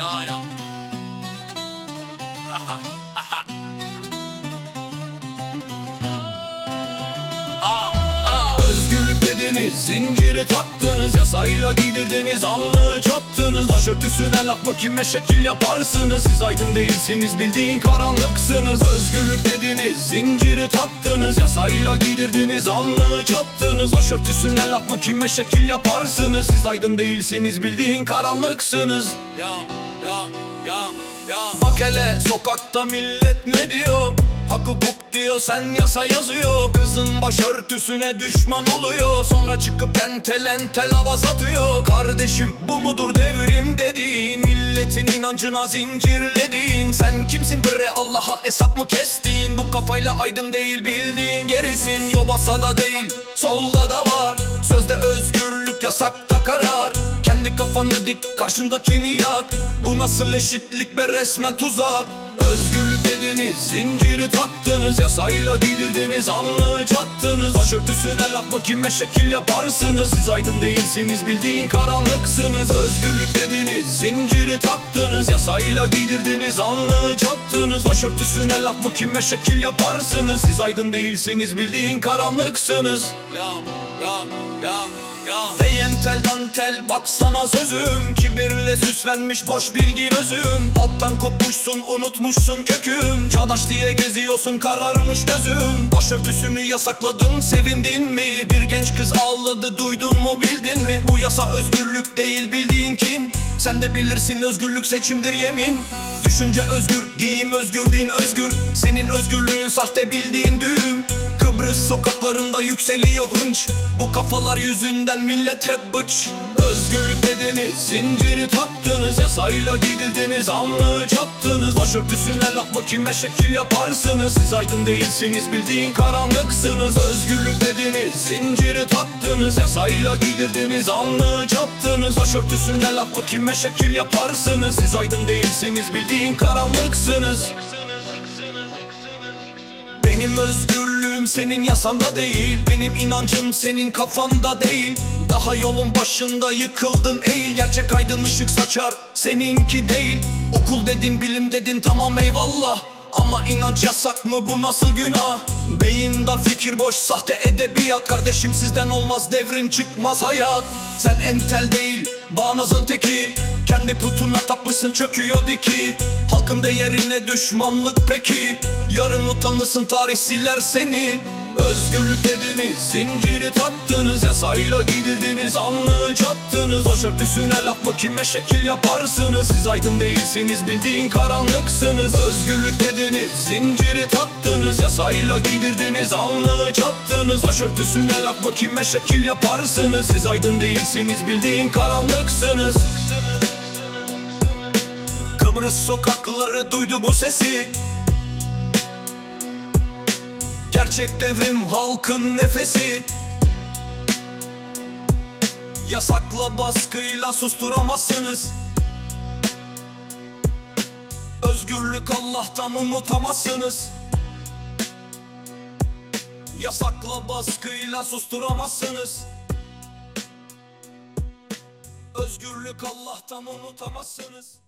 Ya. Özgürlük dediniz zinciri taktınız Yasayla giydirdiniz alnı çattınız Başörtüsüne laf kime şekil yaparsınız. Siz aydın değilsiniz bildiğin karanlıksınız. Özgürlük dediniz zinciri taktınız. Yasayla giydirdiniz alnı çattınız. Başörtüsüne laf kime şekil yaparsınız. Siz aydın değilsiniz bildiğin karanlıksınız. Ya ya ya ya. Bak hele sokakta millet ne diyor hukuk diyor sen yasa yazıyor. Kızın başörtüsüne düşman oluyor. Sonra çıkıp entel entel avaz atıyor. Kardeşim bu mudur devrim dediğin? Milletin inancına zincirlediğin Sen kimsin bre Allah'a hesap mı kestiğin Bu kafayla aydın değil bildiğin gerisin. Yobasa da değil solda da var. Sözde özgürlük yasakta karar. Kendi kafanı dik karşındakini yak. Bu nasıl eşitlik be resmen tuzak. Özgürlük dediniz zinciri taktınız Yasayla giydirdiniz alnı çattınız Başörtüsüne laf kime şekil yaparsınız. Siz aydın değilsiniz bildiğin karanlıksınız. Özgürlük dediniz zinciri taktınız Yasayla giydirdiniz alnı çattınız Başörtüsüne laf kime şekil yaparsınız. Siz aydın değilsiniz bildiğin karanlıksınız. Ya ya ya ya. Beyentel dantel baksana sözüm Kibirle süslenmiş boş bilgi özüm Alttan kopmuşsun unutmuşsun köküm Çağdaş diye geziyorsun kararmış gözüm Başörtüsünü yasakladın sevindin mi? Bir genç kız ağladı duydun mu bildin mi? Bu yasa özgürlük değil bildiğin kim? Sen de bilirsin özgürlük seçimdir yemin Düşünce özgür, giyim özgür, din özgür Senin özgürlüğün sahte bildiğin düğüm Kıbrıs sokaklarında yükseliyor hınç. Bu kafalar yüzünden millet hep bıç. Özgürlük dediniz zinciri taktınız Yasayla gidildiniz alnı çattınız. Başörtüsüne laf mı kime şekil yaparsınız? Siz aydın değilsiniz bildiğin karanlıksınız. Özgürlük dediniz zinciri taktınız Yasayla giydirdiniz alnı çattınız. Başörtüsüne laf mı kime şekil yaparsınız? Siz aydın değilsiniz bildiğin karanlıksınız benim özgürlüğüm senin yasanda değil. Benim inancım senin kafanda değil. Daha yolun başında yıkıldın eğil. Gerçek aydın ışık saçar seninki değil. Okul dedin bilim dedin tamam eyvallah ama inanç yasak mı? Bu nasıl günah? Beyinde fikir boş sahte edebiyat. Kardeşim sizden olmaz devrim çıkmaz hayat. Sen entel değil bağnazın teki. Kendi putuna tapmışsın çöküyor diki. Halkın değerine düşmanlık peki. Yarın utanırsın tarih siler seni. Özgürlük dediniz zinciri taktınız Yasayla giydirdiniz alnı çattınız. Başörtüsüne laf mı kime şekil yaparsınız? Siz aydın değilsiniz bildiğin karanlıksınız. Özgürlük dediniz zinciri taktınız Yasayla giydirdiniz alnı çattınız. Başörtüsüne laf kime şekil yaparsınız. Siz aydın değilsiniz bildiğin karanlıksınız. Kıbrıs sokakları duydu bu sesi. Gerçek devrim halkın nefesi. Yasakla baskıyla susturamazsınız Özgürlük Allah'tan unutamazsınız. Yasakla baskıyla susturamazsınız. Özgürlük Allah'tan unutamazsınız